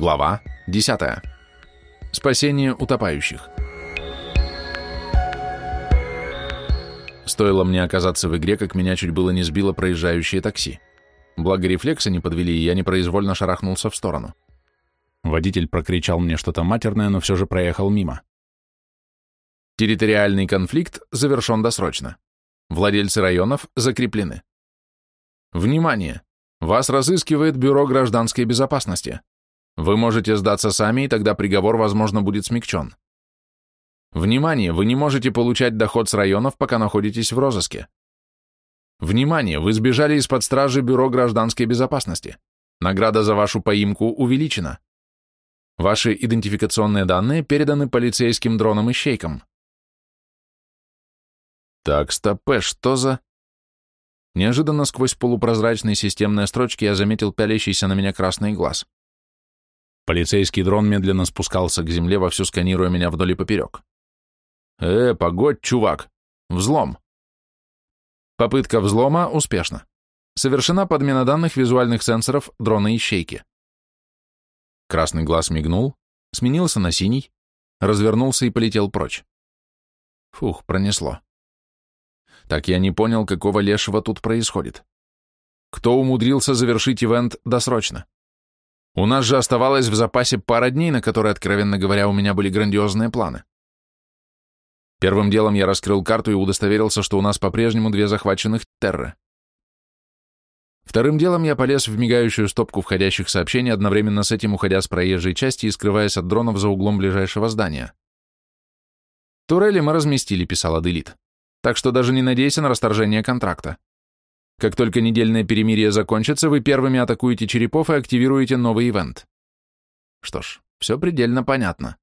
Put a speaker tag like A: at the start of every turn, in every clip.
A: Глава 10. Спасение утопающих. Стоило мне оказаться в игре, как меня чуть было не сбило проезжающее такси. Благо рефлексы не подвели, и я непроизвольно шарахнулся в сторону. Водитель прокричал мне что-то матерное, но все же проехал мимо. Территориальный конфликт завершен досрочно. Владельцы районов закреплены. Внимание! Вас разыскивает Бюро гражданской безопасности. Вы можете сдаться сами, и тогда приговор, возможно, будет смягчен. Внимание, вы не можете получать доход с районов, пока находитесь в розыске. Внимание, вы сбежали из-под стражи Бюро гражданской безопасности. Награда за вашу поимку увеличена. Ваши идентификационные данные переданы полицейским дронам-ищейкам. Так, стоп, что за... Неожиданно сквозь полупрозрачные системные строчки я заметил пялящийся на меня красный глаз. Полицейский дрон медленно спускался к земле, вовсю сканируя меня вдоль и поперек. «Э, погодь, чувак! Взлом!» Попытка взлома успешна. Совершена подмена данных визуальных сенсоров дрона-ищейки. Красный глаз мигнул, сменился на синий, развернулся и полетел прочь. Фух, пронесло. Так я не понял, какого лешего тут происходит. Кто умудрился завершить ивент досрочно? У нас же оставалось в запасе пара дней, на которые, откровенно говоря, у меня были грандиозные планы. Первым делом я раскрыл карту и удостоверился, что у нас по-прежнему две захваченных терры. Вторым делом я полез в мигающую стопку входящих сообщений, одновременно с этим уходя с проезжей части и скрываясь от дронов за углом ближайшего здания. «Турели мы разместили», — писал Аделит. «Так что даже не надейся на расторжение контракта. Как только недельное перемирие закончится, вы первыми атакуете черепов и активируете новый ивент. Что ж, все предельно понятно.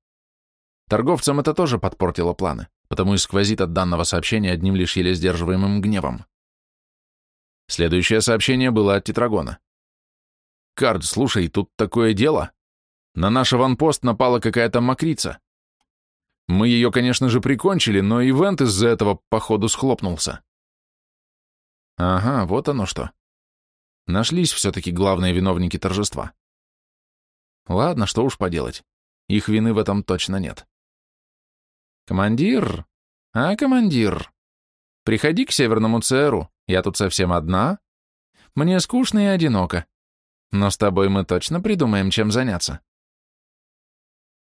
A: Торговцам это тоже подпортило планы, потому и сквозит от данного сообщения одним лишь еле сдерживаемым гневом. Следующее сообщение было от Тетрагона. «Кард, слушай, тут такое дело. На наш аванпост напала какая-то мокрица. Мы ее, конечно же, прикончили, но ивент из-за этого, походу, схлопнулся. Ага, вот оно что. Нашлись все-таки главные виновники торжества. Ладно, что уж поделать. Их вины в этом точно нет. Командир? А, командир? Приходи к северному ЦРУ. Я тут совсем одна. Мне скучно и одиноко. Но с тобой мы точно придумаем, чем заняться.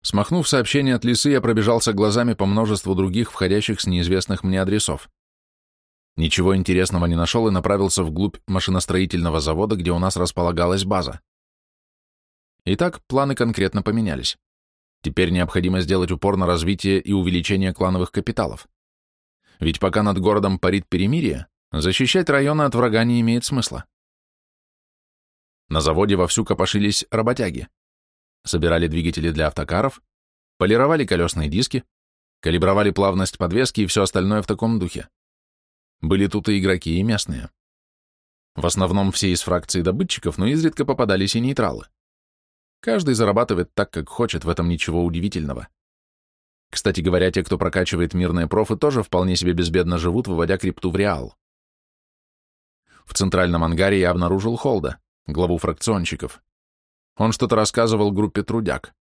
A: Смахнув сообщение от лисы, я пробежался глазами по множеству других входящих с неизвестных мне адресов. Ничего интересного не нашел и направился вглубь машиностроительного завода, где у нас располагалась база. Итак, планы конкретно поменялись. Теперь необходимо сделать упор на развитие и увеличение клановых капиталов. Ведь пока над городом парит перемирие, защищать районы от врага не имеет смысла. На заводе вовсю копошились работяги. Собирали двигатели для автокаров, полировали колесные диски, калибровали плавность подвески и все остальное в таком духе. Были тут и игроки, и местные. В основном все из фракции добытчиков, но изредка попадались и нейтралы. Каждый зарабатывает так, как хочет, в этом ничего удивительного. Кстати говоря, те, кто прокачивает мирные профы, тоже вполне себе безбедно живут, выводя крипту в реал. В центральном ангаре я обнаружил Холда, главу фракционщиков. Он что-то рассказывал группе трудяг.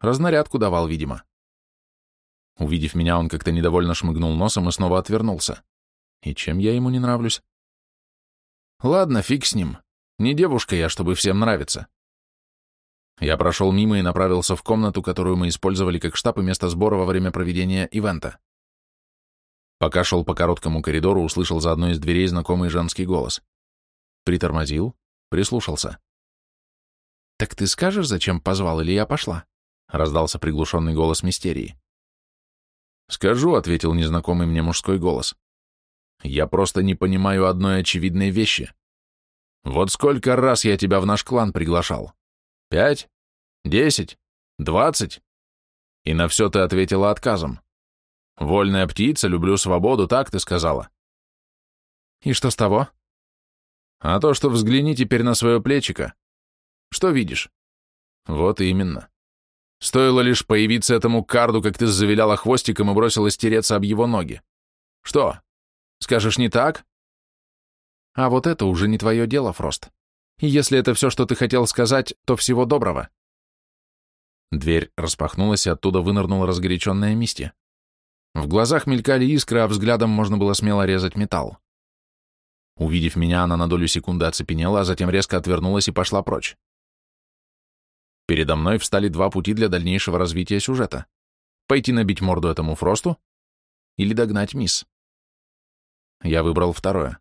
A: Разнарядку давал, видимо. Увидев меня, он как-то недовольно шмыгнул носом и снова отвернулся. И чем я ему не нравлюсь? Ладно, фиг с ним. Не девушка я, чтобы всем нравиться. Я прошел мимо и направился в комнату, которую мы использовали как штаб и место сбора во время проведения ивента. Пока шел по короткому коридору, услышал за одной из дверей знакомый женский голос. Притормозил, прислушался. «Так ты скажешь, зачем позвал, или я пошла?» — раздался приглушенный голос мистерии. «Скажу», — ответил незнакомый мне мужской голос. Я просто не понимаю одной очевидной вещи. Вот сколько раз я тебя в наш клан приглашал? Пять? Десять? Двадцать? И на все ты ответила отказом. Вольная птица, люблю свободу, так ты сказала. И что с того? А то, что взгляни теперь на свое плечико. Что видишь? Вот именно. Стоило лишь появиться этому карду, как ты завиляла хвостиком и бросилась тереться об его ноги. Что, Скажешь, не так? А вот это уже не твое дело, Фрост. И если это все, что ты хотел сказать, то всего доброго. Дверь распахнулась, и оттуда вынырнула разгоряченная Мисти. В глазах мелькали искры, а взглядом можно было смело резать металл. Увидев меня, она на долю секунды оцепенела, а затем резко отвернулась и пошла прочь. Передо мной встали два пути для дальнейшего развития сюжета. Пойти набить морду этому Фросту или догнать мисс. Я выбрал второе.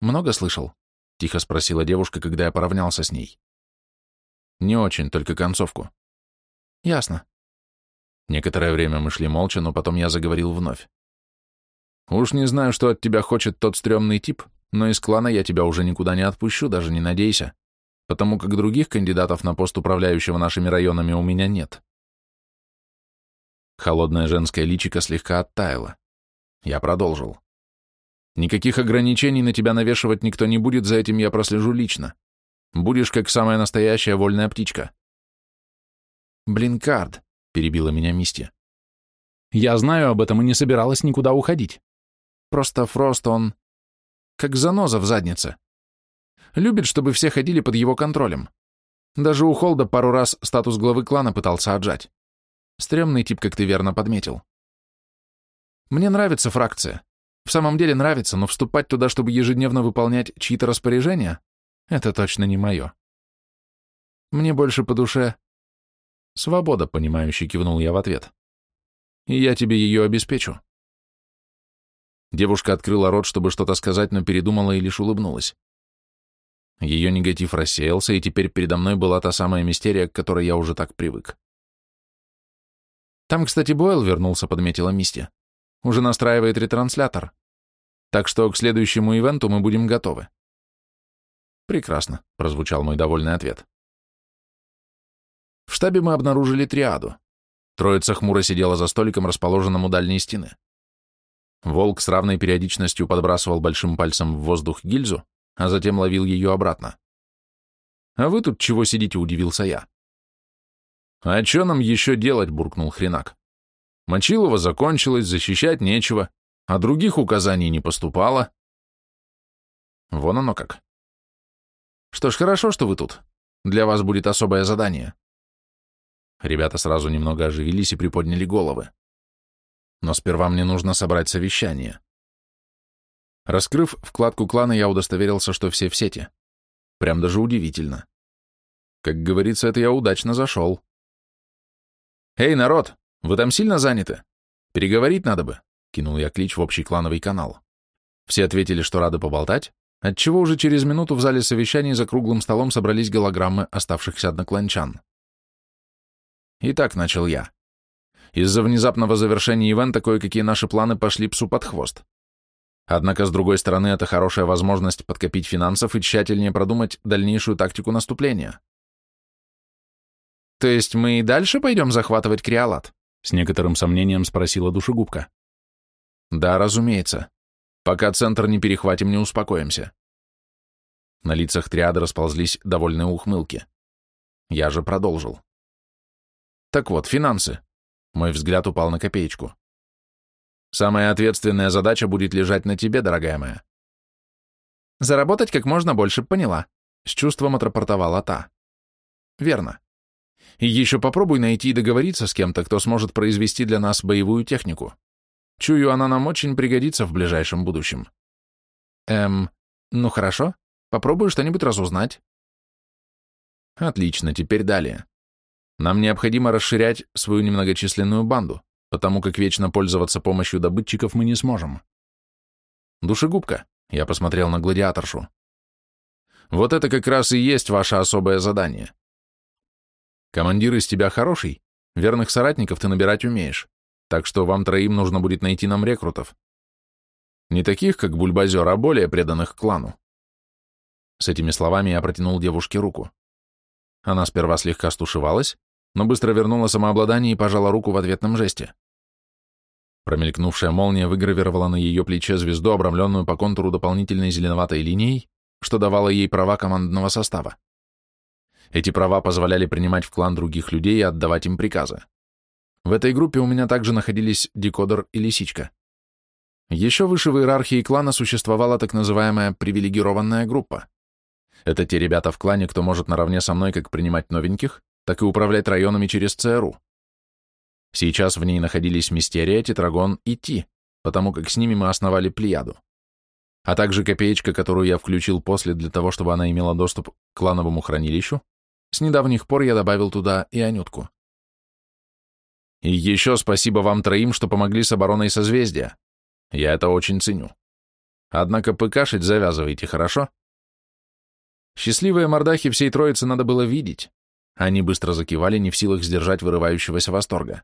A: «Много слышал?» — тихо спросила девушка, когда я поравнялся с ней. «Не очень, только концовку». «Ясно». Некоторое время мы шли молча, но потом я заговорил вновь. «Уж не знаю, что от тебя хочет тот стрёмный тип, но из клана я тебя уже никуда не отпущу, даже не надейся, потому как других кандидатов на пост управляющего нашими районами у меня нет». Холодное женское личико слегка оттаяло. Я продолжил. Никаких ограничений на тебя навешивать никто не будет, за этим я прослежу лично. Будешь как самая настоящая вольная птичка. Блинкард, перебила меня Мисти. Я знаю об этом и не собиралась никуда уходить. Просто Фрост, он как заноза в заднице. Любит, чтобы все ходили под его контролем. Даже у Холда пару раз статус главы клана пытался отжать. Стремный тип, как ты верно подметил. Мне нравится фракция. В самом деле нравится, но вступать туда, чтобы ежедневно выполнять чьи-то распоряжения, это точно не мое. Мне больше по душе... Свобода, понимающе кивнул я в ответ. И я тебе ее обеспечу. Девушка открыла рот, чтобы что-то сказать, но передумала и лишь улыбнулась. Ее негатив рассеялся, и теперь передо мной была та самая мистерия, к которой я уже так привык. Там, кстати, Бойл вернулся, подметила Мисти. Уже настраивает ретранслятор. Так что к следующему ивенту мы будем готовы. Прекрасно, прозвучал мой довольный ответ. В штабе мы обнаружили триаду. Троица хмуро сидела за столиком, расположенным у дальней стены. Волк с равной периодичностью подбрасывал большим пальцем в воздух гильзу, а затем ловил ее обратно. «А вы тут чего сидите?» — удивился я. «А что нам еще делать?» — буркнул Хренак. Мочилова закончилось, защищать нечего, а других указаний не поступало. Вон оно как. Что ж, хорошо, что вы тут. Для вас будет особое задание. Ребята сразу немного оживились и приподняли головы. Но сперва мне нужно собрать совещание. Раскрыв вкладку клана, я удостоверился, что все в сети. Прям даже удивительно. Как говорится, это я удачно зашел. «Эй, народ, вы там сильно заняты? Переговорить надо бы», — кинул я клич в общий клановый канал. Все ответили, что рады поболтать, отчего уже через минуту в зале совещаний за круглым столом собрались голограммы оставшихся однокланчан. Итак, начал я. Из-за внезапного завершения ивента кое-какие наши планы пошли псу под хвост. Однако, с другой стороны, это хорошая возможность подкопить финансов и тщательнее продумать дальнейшую тактику наступления. То есть мы и дальше пойдем захватывать Криолат? С некоторым сомнением спросила душегубка. Да, разумеется. Пока центр не перехватим, не успокоимся. На лицах триады расползлись довольные ухмылки. Я же продолжил. Так вот, финансы. Мой взгляд упал на копеечку. Самая ответственная задача будет лежать на тебе, дорогая моя. Заработать как можно больше, поняла. С чувством отрапортовала та. Верно. И еще попробуй найти и договориться с кем-то, кто сможет произвести для нас боевую технику. Чую, она нам очень пригодится в ближайшем будущем. Эм, ну хорошо, попробую что-нибудь разузнать. Отлично, теперь далее. Нам необходимо расширять свою немногочисленную банду, потому как вечно пользоваться помощью добытчиков мы не сможем. Душегубка, я посмотрел на гладиаторшу. Вот это как раз и есть ваше особое задание. Командир из тебя хороший, верных соратников ты набирать умеешь, так что вам троим нужно будет найти нам рекрутов. Не таких, как Бульбазер, а более преданных клану. С этими словами я протянул девушке руку. Она сперва слегка стушевалась, но быстро вернула самообладание и пожала руку в ответном жесте. Промелькнувшая молния выгравировала на ее плече звезду, обрамленную по контуру дополнительной зеленоватой линией, что давало ей права командного состава. Эти права позволяли принимать в клан других людей и отдавать им приказы. В этой группе у меня также находились декодер и лисичка. Еще выше в иерархии клана существовала так называемая привилегированная группа. Это те ребята в клане, кто может наравне со мной как принимать новеньких, так и управлять районами через ЦРУ. Сейчас в ней находились Мистерия, Тетрагон и Ти, потому как с ними мы основали Плеяду. А также копеечка, которую я включил после для того, чтобы она имела доступ к клановому хранилищу, с недавних пор я добавил туда и Анютку. И еще спасибо вам троим, что помогли с обороной созвездия. Я это очень ценю. Однако пыкашить завязывайте, хорошо? Счастливые мордахи всей троицы надо было видеть. Они быстро закивали, не в силах сдержать вырывающегося восторга.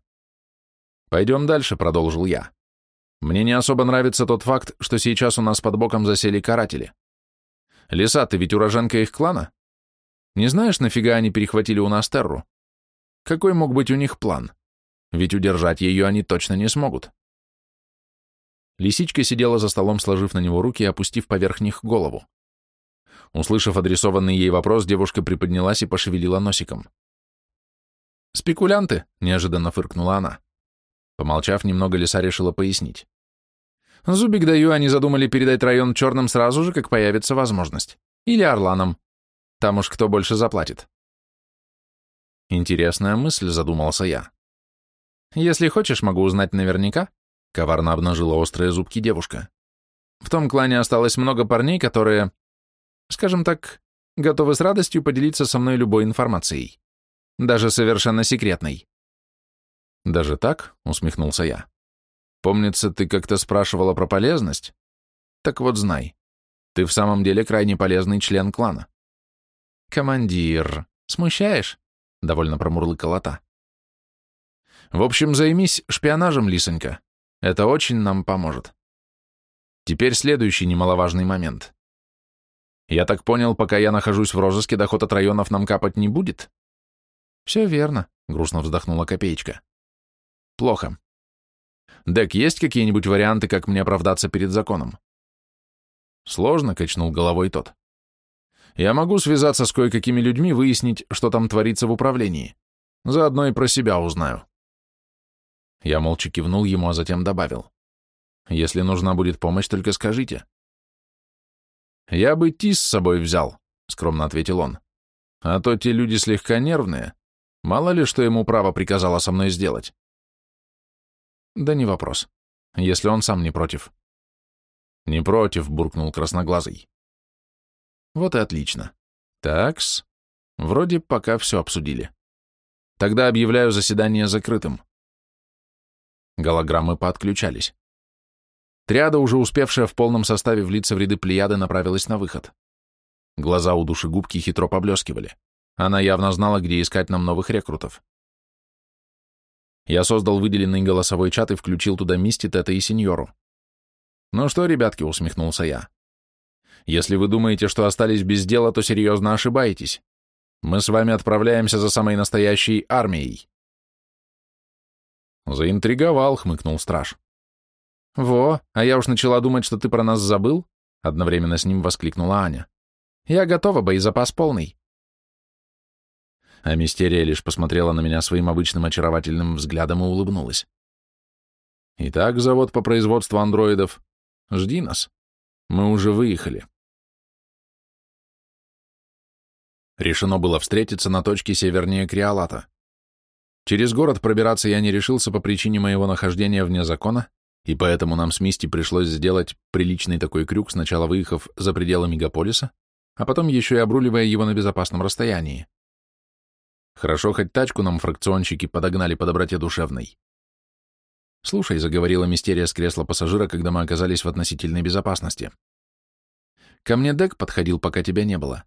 A: «Пойдем дальше», — продолжил я. «Мне не особо нравится тот факт, что сейчас у нас под боком засели каратели. Лиса, ты ведь уроженка их клана? Не знаешь, нафига они перехватили у нас Терру? Какой мог быть у них план? Ведь удержать ее они точно не смогут». Лисичка сидела за столом, сложив на него руки и опустив поверх них голову. Услышав адресованный ей вопрос, девушка приподнялась и пошевелила носиком. «Спекулянты!» — неожиданно фыркнула она. Помолчав, немного лиса решила пояснить. «Зубик даю, они задумали передать район черным сразу же, как появится возможность. Или орланам. Там уж кто больше заплатит». Интересная мысль, задумался я. «Если хочешь, могу узнать наверняка», — коварно обнажила острые зубки девушка. «В том клане осталось много парней, которые скажем так, готовы с радостью поделиться со мной любой информацией, даже совершенно секретной. Даже так? усмехнулся я. Помнится, ты как-то спрашивала про полезность? Так вот знай, ты в самом деле крайне полезный член клана. Командир, смущаешь? Довольно промурлыкала та. В общем, займись шпионажем, Лисонька. Это очень нам поможет. Теперь следующий немаловажный момент. Я так понял, пока я нахожусь в розыске, доход от районов нам капать не будет? Все верно, грустно вздохнула копеечка. Плохо. Дек, есть какие-нибудь варианты, как мне оправдаться перед законом? Сложно, качнул головой тот. Я могу связаться с кое-какими людьми, выяснить, что там творится в управлении. Заодно и про себя узнаю. Я молча кивнул ему, а затем добавил. Если нужна будет помощь, только скажите. «Я бы Тис с собой взял», — скромно ответил он. «А то те люди слегка нервные. Мало ли, что ему право приказало со мной сделать». «Да не вопрос, если он сам не против». «Не против», — буркнул красноглазый. «Вот и отлично. Такс. Вроде пока все обсудили. Тогда объявляю заседание закрытым». Голограммы поотключались. Триада, уже успевшая в полном составе влиться в ряды плеяды, направилась на выход. Глаза у душегубки хитро поблескивали. Она явно знала, где искать нам новых рекрутов. Я создал выделенный голосовой чат и включил туда Мисти, Тета и Сеньору. «Ну что, ребятки», — усмехнулся я. «Если вы думаете, что остались без дела, то серьезно ошибаетесь. Мы с вами отправляемся за самой настоящей армией». «Заинтриговал», — хмыкнул страж. «Во, а я уж начала думать, что ты про нас забыл?» Одновременно с ним воскликнула Аня. «Я готова, боезапас полный». А Мистерия лишь посмотрела на меня своим обычным очаровательным взглядом и улыбнулась. «Итак, завод по производству андроидов. Жди нас. Мы уже выехали». Решено было встретиться на точке севернее Криолата. Через город пробираться я не решился по причине моего нахождения вне закона, и поэтому нам с Мисти пришлось сделать приличный такой крюк, сначала выехав за пределы мегаполиса, а потом еще и обруливая его на безопасном расстоянии. Хорошо, хоть тачку нам фракционщики подогнали по доброте душевной. «Слушай», — заговорила мистерия с кресла пассажира, когда мы оказались в относительной безопасности. «Ко мне Дек подходил, пока тебя не было.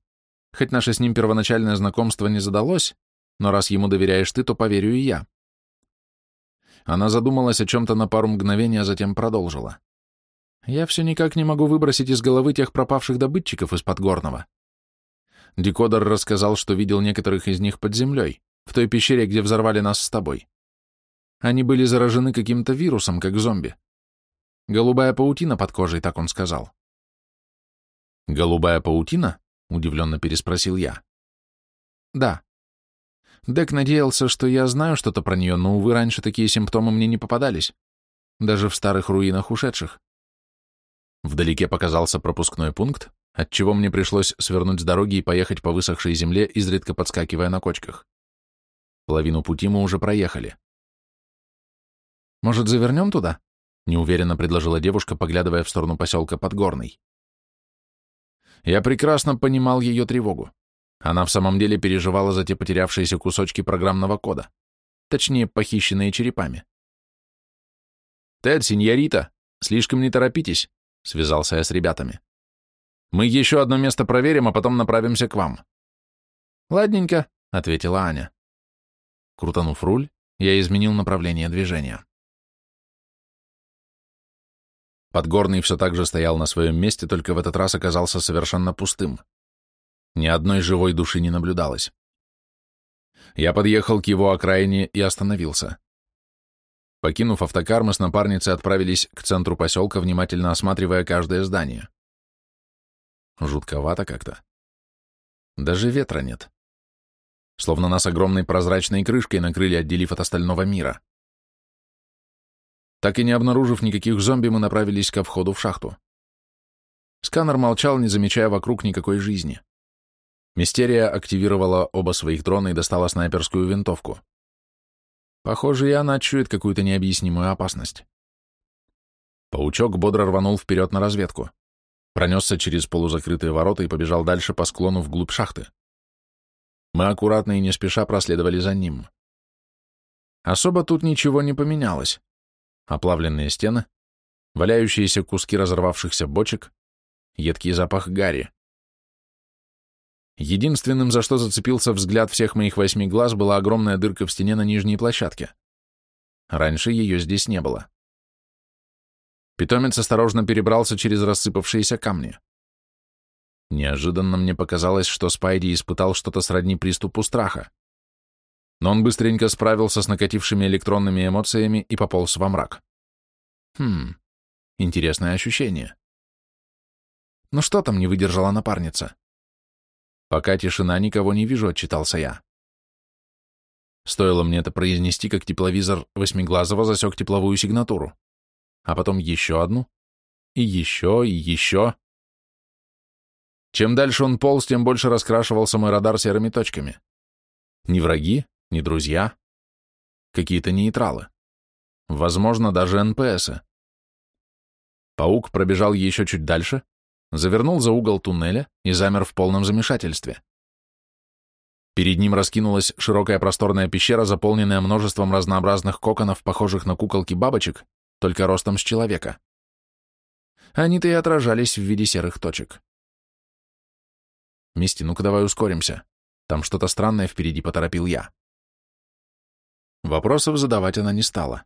A: Хоть наше с ним первоначальное знакомство не задалось, но раз ему доверяешь ты, то поверю и я. Она задумалась о чем-то на пару мгновений, а затем продолжила. «Я все никак не могу выбросить из головы тех пропавших добытчиков из Подгорного. Декодер рассказал, что видел некоторых из них под землей, в той пещере, где взорвали нас с тобой. Они были заражены каким-то вирусом, как зомби. Голубая паутина под кожей, так он сказал». «Голубая паутина?» — удивленно переспросил я. «Да. Дек надеялся, что я знаю что-то про нее, но, увы, раньше такие симптомы мне не попадались. Даже в старых руинах ушедших. Вдалеке показался пропускной пункт, отчего мне пришлось свернуть с дороги и поехать по высохшей земле, изредка подскакивая на кочках. Половину пути мы уже проехали.
B: «Может, завернем туда?»
A: — неуверенно предложила девушка, поглядывая в сторону поселка Подгорный. Я прекрасно понимал ее тревогу. Она в самом деле переживала за те потерявшиеся кусочки программного кода, точнее, похищенные черепами. «Тед, сеньорита, слишком не торопитесь», — связался я с ребятами. «Мы еще одно место проверим, а потом направимся к вам».
B: «Ладненько», —
A: ответила Аня. Крутанув руль, я изменил направление движения. Подгорный все так же стоял на своем месте, только в этот раз оказался совершенно пустым. Ни одной живой души не наблюдалось. Я подъехал к его окраине и остановился. Покинув автокар, мы с напарницей отправились к центру поселка, внимательно осматривая каждое здание. Жутковато как-то. Даже ветра нет. Словно нас огромной прозрачной крышкой накрыли, отделив от остального мира. Так и не обнаружив никаких зомби, мы направились ко входу в шахту. Сканер молчал, не замечая вокруг никакой жизни. Мистерия активировала оба своих дрона и достала снайперскую винтовку. Похоже, и она чует какую-то необъяснимую опасность. Паучок бодро рванул вперед на разведку. Пронесся через полузакрытые ворота и побежал дальше по склону вглубь шахты. Мы аккуратно и не спеша проследовали за ним. Особо тут ничего не поменялось оплавленные стены, валяющиеся куски разорвавшихся бочек, едкий запах гари. Единственным, за что зацепился взгляд всех моих восьми глаз, была огромная дырка в стене на нижней площадке. Раньше ее здесь не было. Питомец осторожно перебрался через рассыпавшиеся камни. Неожиданно мне показалось, что Спайди испытал что-то сродни приступу страха но он быстренько справился с накатившими электронными эмоциями и пополз во мрак. Хм, интересное ощущение. Ну что там не выдержала напарница? Пока тишина, никого не вижу, отчитался я. Стоило мне это произнести, как тепловизор Восьмиглазого засек тепловую сигнатуру, а потом еще одну, и еще, и еще. Чем дальше он полз, тем больше раскрашивался мой радар серыми точками. Не враги, не друзья, какие-то нейтралы. Возможно, даже НПСы. Паук пробежал еще чуть дальше, завернул за угол туннеля и замер в полном замешательстве. Перед ним раскинулась широкая просторная пещера, заполненная множеством разнообразных коконов, похожих на куколки бабочек, только ростом с человека. Они-то и отражались в виде серых точек. «Мисти, ну-ка давай ускоримся. Там что-то странное впереди поторопил я». Вопросов задавать она не стала.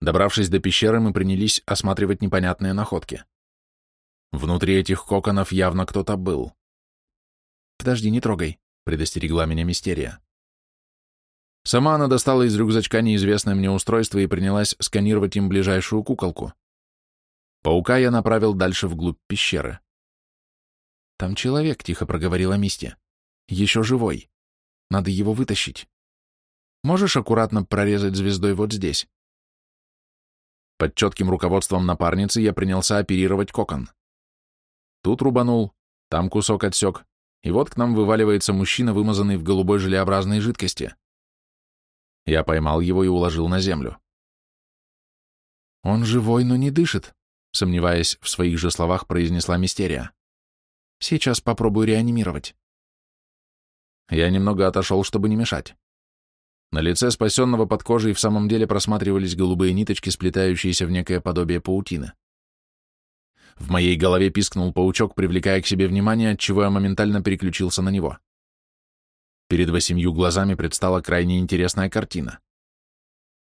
A: Добравшись до пещеры, мы принялись осматривать непонятные находки. Внутри этих коконов явно кто-то был. «Подожди, не трогай», — предостерегла меня Мистерия. Сама она достала из рюкзачка неизвестное мне устройство и принялась сканировать им ближайшую куколку. Паука я направил дальше вглубь пещеры. «Там человек», — тихо проговорила Мисти. «Еще живой. Надо его вытащить». Можешь аккуратно прорезать звездой вот здесь?» Под четким руководством напарницы я принялся оперировать кокон. Тут рубанул, там кусок отсек, и вот к нам вываливается мужчина, вымазанный в голубой желеобразной жидкости. Я поймал его и уложил на землю. «Он живой, но не дышит», — сомневаясь в своих же словах, произнесла Мистерия. «Сейчас попробую реанимировать». Я немного отошел, чтобы не мешать. На лице спасенного под кожей в самом деле просматривались голубые ниточки, сплетающиеся в некое подобие паутины. В моей голове пискнул паучок, привлекая к себе внимание, отчего я моментально переключился на него. Перед восемью глазами предстала крайне интересная картина.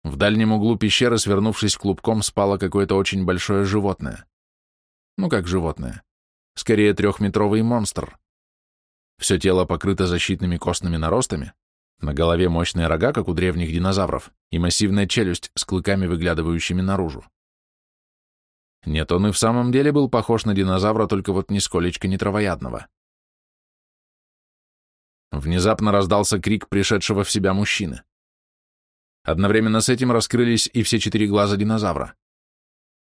A: В дальнем углу пещеры, свернувшись клубком, спало какое-то очень большое животное. Ну как животное? Скорее трехметровый монстр. Все тело покрыто защитными костными наростами, на голове мощные рога, как у древних динозавров, и массивная челюсть с клыками, выглядывающими наружу. Нет, он и в самом деле был похож на динозавра, только вот нисколечко не травоядного. Внезапно раздался крик пришедшего в себя мужчины. Одновременно с этим раскрылись и все четыре глаза динозавра.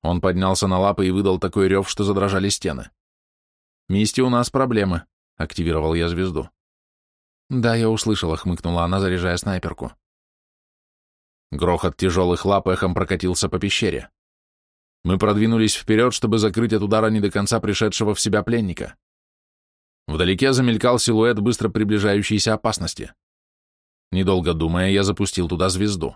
A: Он поднялся на лапы и выдал такой рев, что задрожали стены. «Мисти, у нас проблемы», — активировал я звезду. Да, я услышала, хмыкнула она, заряжая снайперку. Грохот тяжелых лап эхом прокатился по пещере. Мы продвинулись вперед, чтобы закрыть от удара не до конца пришедшего в себя пленника. Вдалеке замелькал силуэт быстро приближающейся опасности. Недолго думая, я запустил туда звезду.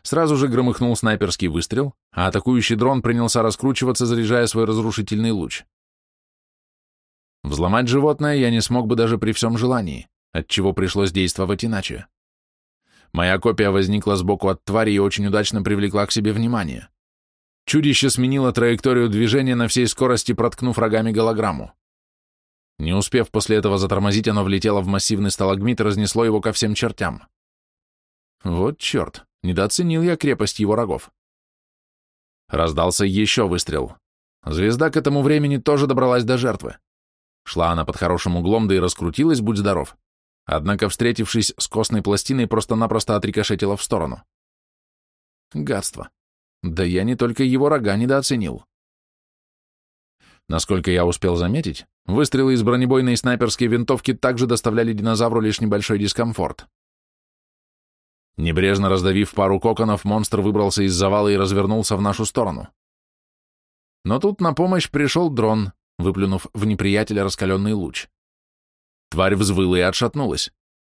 A: Сразу же громыхнул снайперский выстрел, а атакующий дрон принялся раскручиваться, заряжая свой разрушительный луч. Взломать животное я не смог бы даже при всем желании, отчего пришлось действовать иначе. Моя копия возникла сбоку от твари и очень удачно привлекла к себе внимание. Чудище сменило траекторию движения на всей скорости, проткнув рогами голограмму. Не успев после этого затормозить, оно влетело в массивный сталагмит и разнесло его ко всем чертям. Вот черт, недооценил я крепость его рогов. Раздался еще выстрел. Звезда к этому времени тоже добралась до жертвы. Шла она под хорошим углом, да и раскрутилась, будь здоров. Однако, встретившись с костной пластиной, просто-напросто отрикошетила в сторону. Гадство. Да я не только его рога недооценил. Насколько я успел заметить, выстрелы из бронебойной снайперской винтовки также доставляли динозавру лишь небольшой дискомфорт. Небрежно раздавив пару коконов, монстр выбрался из завала и развернулся в нашу сторону. Но тут на помощь пришел дрон, выплюнув в неприятеля раскаленный луч. Тварь взвыла и отшатнулась.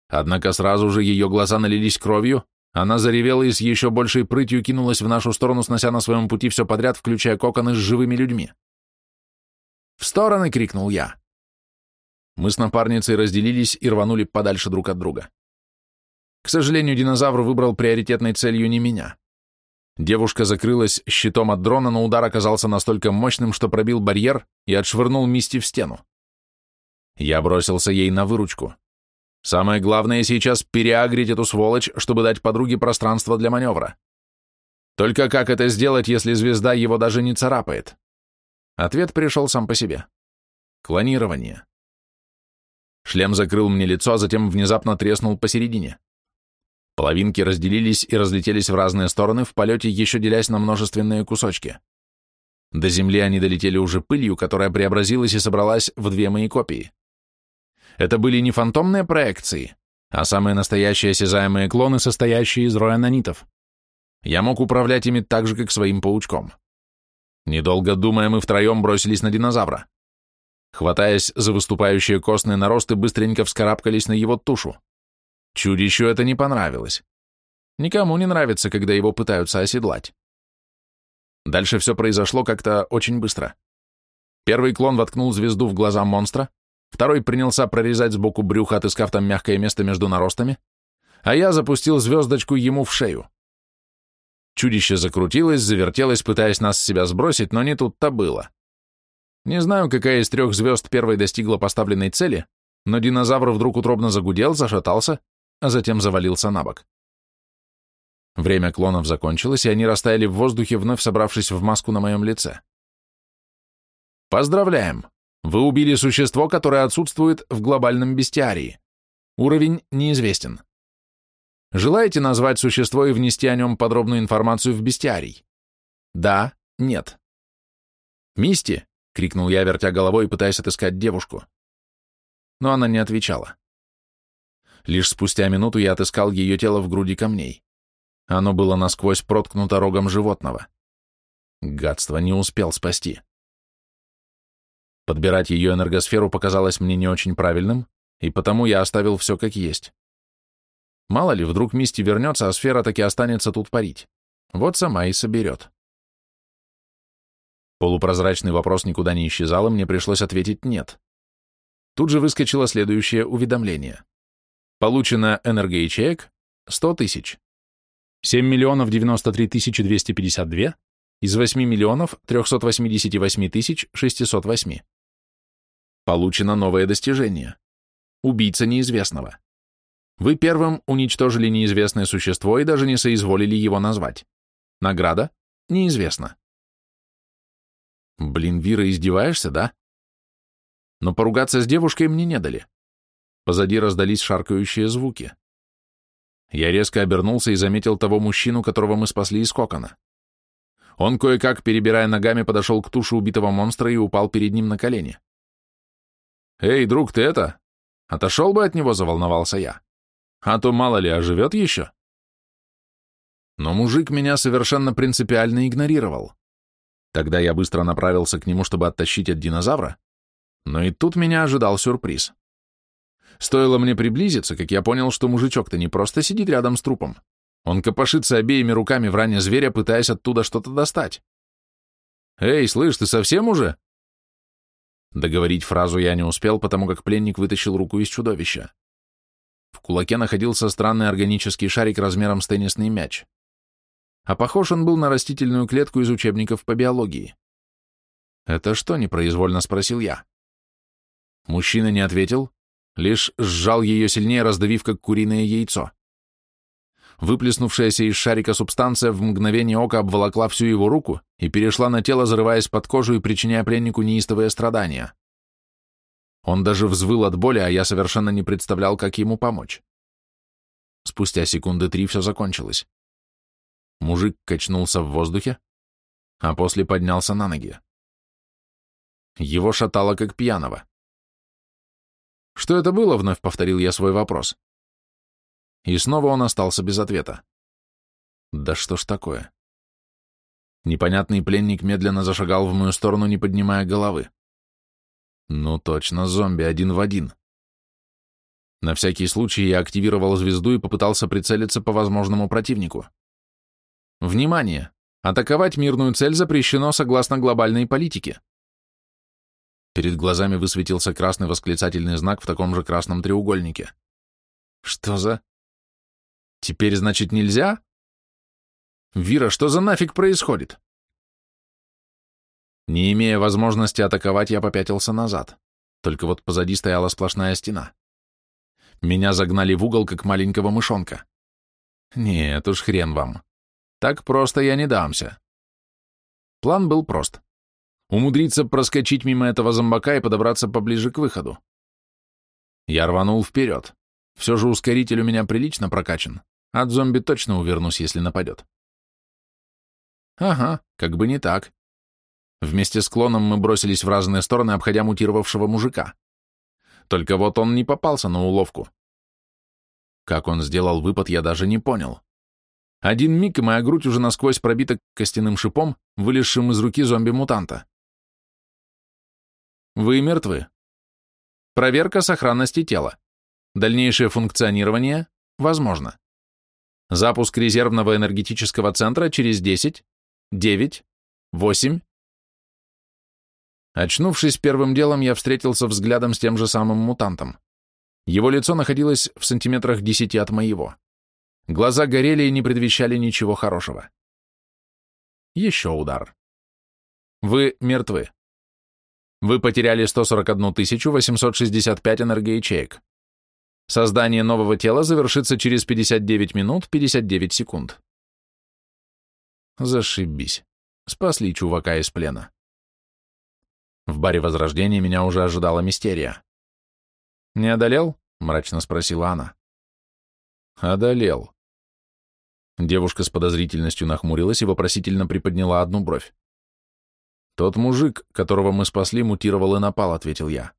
A: Однако сразу же ее глаза налились кровью, она заревела и с еще большей прытью кинулась в нашу сторону, снося на своем пути все подряд, включая коконы с живыми людьми. «В стороны!» — крикнул я. Мы с напарницей разделились и рванули подальше друг от друга. К сожалению, динозавр выбрал приоритетной целью не меня. Девушка закрылась щитом от дрона, но удар оказался настолько мощным, что пробил барьер и отшвырнул Мисти в стену. Я бросился ей на выручку. Самое главное сейчас переагрить эту сволочь, чтобы дать подруге пространство для маневра. Только как это сделать, если звезда его даже не царапает? Ответ пришел сам по себе. Клонирование. Шлем закрыл мне лицо, а затем внезапно треснул посередине. Половинки разделились и разлетелись в разные стороны, в полете еще делясь на множественные кусочки. До земли они долетели уже пылью, которая преобразилась и собралась в две мои копии. Это были не фантомные проекции, а самые настоящие осязаемые клоны, состоящие из роя нанитов. Я мог управлять ими так же, как своим паучком. Недолго думая, мы втроем бросились на динозавра. Хватаясь за выступающие костные наросты, быстренько вскарабкались на его тушу. Чудищу это не понравилось. Никому не нравится, когда его пытаются оседлать. Дальше все произошло как-то очень быстро. Первый клон воткнул звезду в глаза монстра, второй принялся прорезать сбоку брюха, отыскав там мягкое место между наростами, а я запустил звездочку ему в шею. Чудище закрутилось, завертелось, пытаясь нас с себя сбросить, но не тут-то было. Не знаю, какая из трех звезд первой достигла поставленной цели, но динозавр вдруг утробно загудел, зашатался, а затем завалился на бок. Время клонов закончилось, и они растаяли в воздухе, вновь собравшись в маску на моем лице. Поздравляем! Вы убили существо, которое отсутствует в глобальном бестиарии. Уровень неизвестен. Желаете назвать существо и внести о нем подробную информацию в бестиарий? Да, нет. «Мисти!» — крикнул я, вертя головой пытаясь отыскать девушку. Но она не отвечала. Лишь спустя минуту я отыскал ее тело в груди камней. Оно было насквозь проткнуто рогом животного. Гадство не успел спасти. Подбирать ее энергосферу показалось мне не очень правильным, и потому я оставил все как есть. Мало ли, вдруг Мисти вернется, а сфера таки останется тут парить. Вот сама и соберет. Полупрозрачный вопрос никуда не исчезал, и мне пришлось ответить «нет». Тут же выскочило следующее уведомление. Получено энергоячеек 100 тысяч. 7 миллионов 93 тысячи 252 из 8 миллионов 388 тысяч 608. Получено новое достижение. Убийца неизвестного. Вы первым уничтожили неизвестное существо и даже не соизволили его назвать. Награда? Неизвестно. Блин, Вира, издеваешься, да? Но поругаться с девушкой мне не дали. Позади раздались шаркающие звуки. Я резко обернулся и заметил того мужчину, которого мы спасли из кокона. Он, кое-как, перебирая ногами, подошел к туше убитого монстра и упал перед ним на колени. «Эй, друг, ты это? Отошел бы от него, заволновался я. А то мало ли, оживет еще. Но мужик меня совершенно принципиально игнорировал. Тогда я быстро направился к нему, чтобы оттащить от динозавра, но и тут меня ожидал сюрприз. Стоило мне приблизиться, как я понял, что мужичок-то не просто сидит рядом с трупом. Он копошится обеими руками в ране зверя, пытаясь оттуда что-то достать. «Эй, слышь, ты совсем уже?» Договорить фразу я не успел, потому как пленник вытащил руку из чудовища. В кулаке находился странный органический шарик размером с теннисный мяч. А похож он был на растительную клетку из учебников по биологии. «Это что?» — непроизвольно спросил я. Мужчина не ответил, лишь сжал ее сильнее, раздавив как куриное яйцо. Выплеснувшаяся из шарика субстанция в мгновение ока обволокла всю его руку и перешла на тело, зарываясь под кожу и причиняя пленнику неистовые страдания. Он даже взвыл от боли, а я совершенно не представлял, как ему помочь. Спустя секунды три все закончилось. Мужик качнулся в воздухе, а после поднялся на ноги. Его шатало, как пьяного. «Что это было?» — вновь повторил я свой вопрос. И снова он остался без ответа. Да что ж такое? Непонятный пленник медленно зашагал в мою сторону, не поднимая головы. Ну точно, зомби один в один. На всякий случай я активировал звезду и попытался прицелиться по возможному противнику. Внимание! Атаковать мирную цель запрещено согласно глобальной политике. Перед глазами высветился красный восклицательный знак в таком же красном треугольнике. Что за... Теперь, значит, нельзя? Вира, что за нафиг происходит? Не имея возможности атаковать, я попятился назад. Только вот позади стояла сплошная стена. Меня загнали в угол, как маленького мышонка. Нет уж, хрен вам. Так просто я не дамся. План был прост. Умудриться проскочить мимо этого зомбака и подобраться поближе к выходу. Я рванул вперед. Все же ускоритель у меня прилично прокачан. От зомби точно увернусь, если нападет. Ага, как бы не так. Вместе с клоном мы бросились в разные стороны, обходя мутировавшего мужика. Только вот он не попался на уловку. Как он сделал выпад, я даже не понял. Один миг, и моя грудь уже насквозь пробита костяным шипом, вылезшим из руки зомби-мутанта. Вы мертвы. Проверка сохранности тела. Дальнейшее функционирование возможно. Запуск резервного энергетического центра через 10, 9, 8. Очнувшись первым делом, я встретился взглядом с тем же самым мутантом. Его лицо находилось в сантиметрах 10 от моего. Глаза горели и не предвещали ничего хорошего. Еще удар. Вы мертвы. Вы потеряли 141 865 энергоячеек. Создание нового тела завершится через 59 минут 59 секунд. Зашибись. Спасли чувака из плена. В баре Возрождения меня уже ожидала мистерия. «Не одолел?» — мрачно спросила она. «Одолел». Девушка с подозрительностью нахмурилась и вопросительно приподняла одну бровь. «Тот мужик, которого мы спасли, мутировал и напал», — ответил я.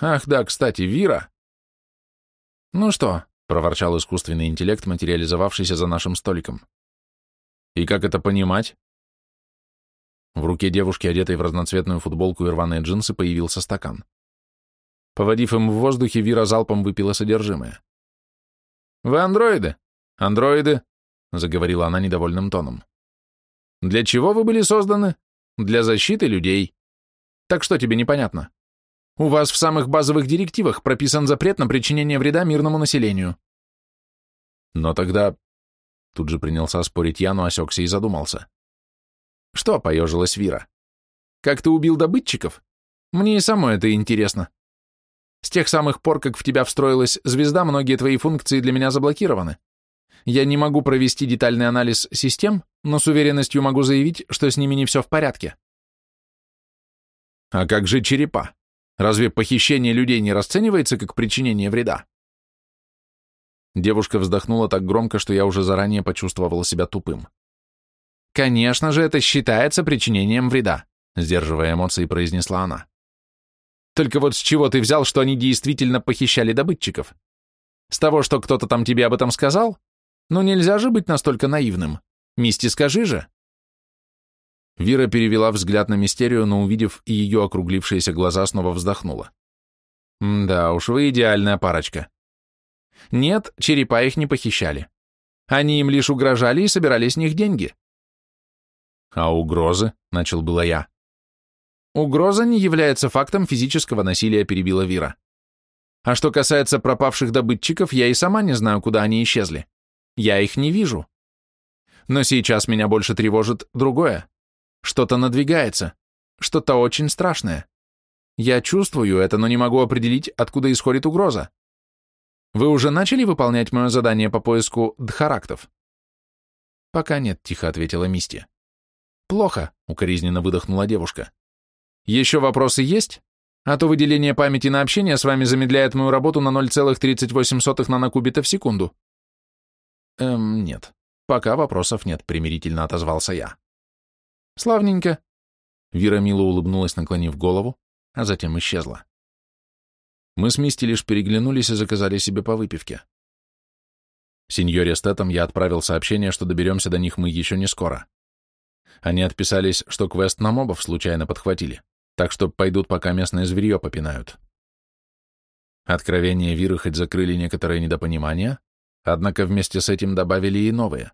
A: «Ах да, кстати, Вира!» «Ну что?» — проворчал искусственный интеллект, материализовавшийся за нашим столиком. «И как это понимать?» В руке девушки, одетой в разноцветную футболку и рваные джинсы, появился стакан. Поводив им в воздухе, Вира залпом выпила содержимое. «Вы андроиды? Андроиды?» — заговорила она недовольным тоном. «Для чего вы были созданы? Для защиты людей. Так что тебе непонятно?» У вас в самых базовых директивах прописан запрет на причинение вреда мирному населению. Но тогда... Тут же принялся спорить я, но осекся и задумался. Что, поежилась Вира? Как ты убил добытчиков? Мне и само это интересно. С тех самых пор, как в тебя встроилась звезда, многие твои функции для меня заблокированы. Я не могу провести детальный анализ систем, но с уверенностью могу заявить, что с ними не все в порядке. А как же черепа? Разве похищение людей не расценивается как причинение вреда? Девушка вздохнула так громко, что я уже заранее почувствовала себя тупым. «Конечно же, это считается причинением вреда», сдерживая эмоции, произнесла она.
B: Только вот с чего ты взял, что они действительно похищали добытчиков? С того, что кто-то там тебе об этом сказал? Ну нельзя же быть настолько наивным. Мисти, скажи же.
A: Вира перевела взгляд на Мистерию, но, увидев ее округлившиеся глаза, снова вздохнула.
B: «Да уж, вы идеальная парочка. Нет, черепа их не похищали. Они им лишь угрожали и собирали с них деньги».
A: «А угрозы?» — начал было я.
B: «Угроза не является фактом физического насилия», — перебила Вира. «А что касается пропавших добытчиков, я и сама не знаю, куда они исчезли. Я их не вижу. Но сейчас меня больше тревожит другое. Что-то надвигается, что-то очень страшное. Я чувствую это, но не могу определить, откуда исходит угроза. Вы уже начали выполнять мое задание по поиску дхарактов?
A: Пока нет, тихо ответила Мисти.
B: Плохо, укоризненно выдохнула девушка. Еще вопросы есть? А то выделение памяти на общение с вами замедляет мою работу на 0,38 нанокубита в секунду.
A: Эм, нет. Пока вопросов нет, примирительно отозвался я.
B: Славненько.
A: Вира мило улыбнулась, наклонив голову, а затем исчезла. Мы с Мисти лишь переглянулись и заказали себе по выпивке. Сеньоре Стэтом я отправил сообщение, что доберемся до них мы еще не скоро. Они отписались, что квест на мобов случайно подхватили, так что пойдут, пока местное зверье попинают. Откровения Виры хоть закрыли некоторые недопонимания, однако вместе с этим добавили и новые.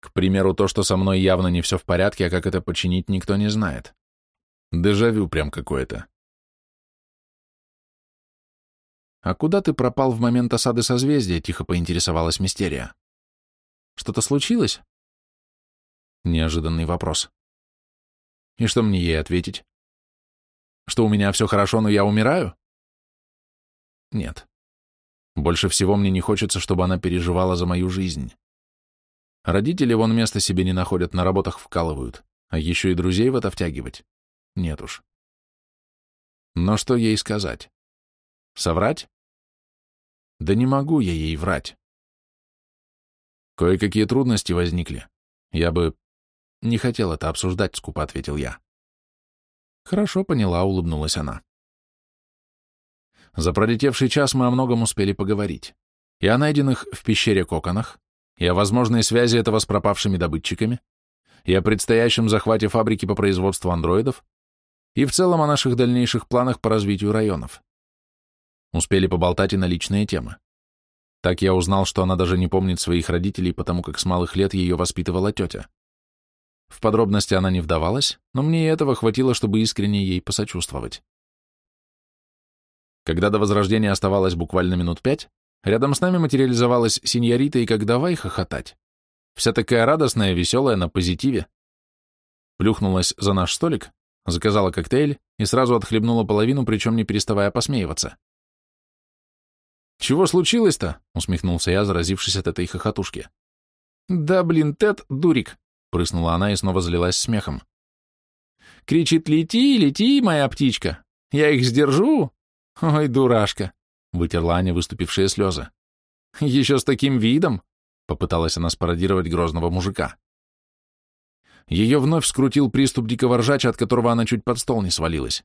A: К примеру, то, что со мной явно не все в порядке, а как это починить, никто не знает. Дежавю прям какое-то. «А куда ты пропал в момент осады созвездия?» — тихо поинтересовалась Мистерия. «Что-то случилось?» Неожиданный вопрос. И что мне ей ответить? Что у меня все хорошо, но я умираю? Нет. Больше всего мне не хочется, чтобы она переживала за мою жизнь. Родители вон места себе не находят, на работах вкалывают, а еще и друзей в это втягивать. Нет уж. Но что ей сказать? Соврать? Да не могу я ей врать. Кое-какие трудности возникли. Я бы не хотел это обсуждать, скупо ответил я. Хорошо поняла, улыбнулась она. За пролетевший час мы о многом успели поговорить. И о найденных в пещере коконах, и о возможной связи этого с пропавшими добытчиками, и о предстоящем захвате фабрики по производству андроидов, и в целом о наших дальнейших планах по развитию районов. Успели поболтать и на личные темы. Так я узнал, что она даже не помнит своих родителей, потому как с малых лет ее воспитывала тетя. В подробности она не вдавалась, но мне и этого хватило, чтобы искренне ей посочувствовать. Когда до возрождения оставалось буквально минут пять, Рядом с нами материализовалась синьорита и как давай хохотать. Вся такая радостная, веселая, на позитиве. Плюхнулась за наш столик, заказала коктейль и сразу отхлебнула половину, причем не переставая посмеиваться. «Чего случилось-то?» — усмехнулся я, заразившись от этой хохотушки. «Да, блин, Тед, дурик!» — прыснула она и снова залилась смехом. «Кричит, лети, лети, моя птичка! Я их сдержу? Ой, дурашка! Вытерла Аня выступившие слезы. «Еще с таким видом?» — попыталась она спародировать грозного мужика. Ее вновь скрутил приступ дикого ржача, от которого она чуть под стол не свалилась.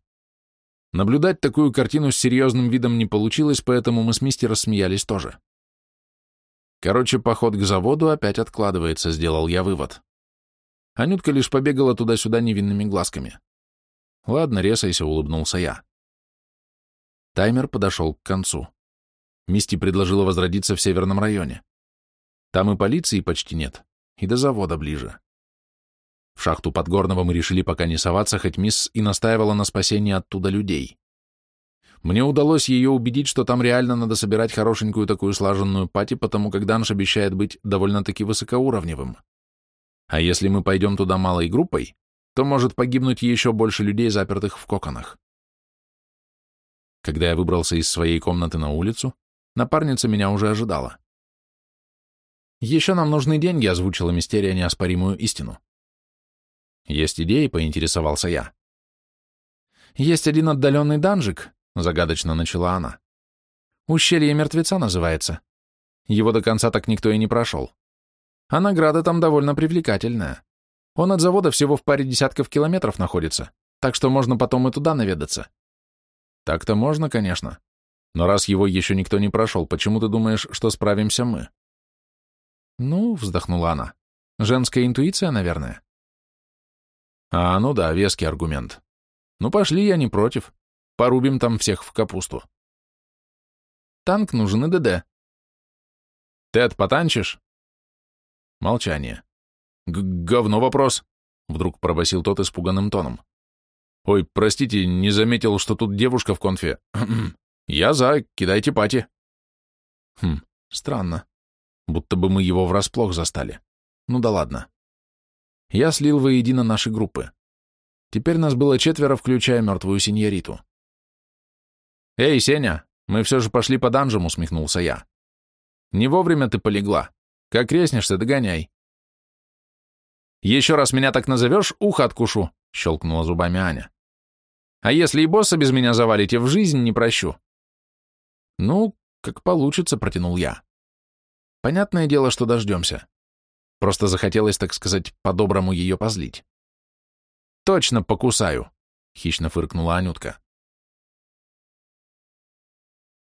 A: Наблюдать такую картину с серьезным видом не получилось, поэтому мы с Мисти рассмеялись тоже. Короче, поход к заводу опять откладывается, сделал я вывод. Анютка лишь побегала туда-сюда невинными глазками. Ладно, резайся, улыбнулся я. Таймер подошел к концу. Мисти предложила возродиться в северном районе. Там и полиции почти нет, и до завода ближе. В шахту Подгорного мы решили пока не соваться, хоть мисс и настаивала на спасении оттуда людей. Мне удалось ее убедить, что там реально надо собирать хорошенькую такую слаженную пати, потому как Данш обещает быть довольно-таки высокоуровневым. А если мы пойдем туда малой группой, то может погибнуть еще больше людей, запертых в коконах. Когда я выбрался из своей комнаты на улицу, напарница меня уже ожидала. «Еще нам нужны деньги», — озвучила Мистерия неоспоримую истину. «Есть идеи?» — поинтересовался я. «Есть один отдаленный данжик», — загадочно начала она. «Ущелье мертвеца называется. Его до конца так никто и не прошел. А награда там довольно привлекательная. Он от завода всего в паре десятков километров находится, так что можно потом и туда наведаться. Так-то можно, конечно. Но раз его еще никто не прошел, почему ты думаешь, что справимся мы?
B: Ну, вздохнула она. Женская интуиция, наверное.
A: А, ну да, веский аргумент. Ну пошли, я не против. Порубим там всех в капусту.
B: Танк нужен и ДД.
A: Тед, потанчишь? Молчание. Г «Говно вопрос», — вдруг пробасил тот испуганным тоном. «Ой, простите, не заметил, что тут девушка в конфе. Я за, кидайте пати».
B: Хм, странно. Будто бы мы его врасплох застали. Ну да ладно. Я слил воедино наши группы. Теперь нас было четверо, включая мертвую синьориту.
A: «Эй, Сеня, мы все же пошли по данжам», — усмехнулся я. «Не вовремя ты полегла. Как резнешься, догоняй». «Еще раз меня так назовешь, ухо откушу», — щелкнула зубами Аня. «А если и босса без меня завалите, в жизнь не прощу».
B: «Ну, как получится», — протянул я. «Понятное дело, что дождемся. Просто захотелось, так сказать, по-доброму ее позлить».
A: «Точно покусаю», — хищно фыркнула Анютка.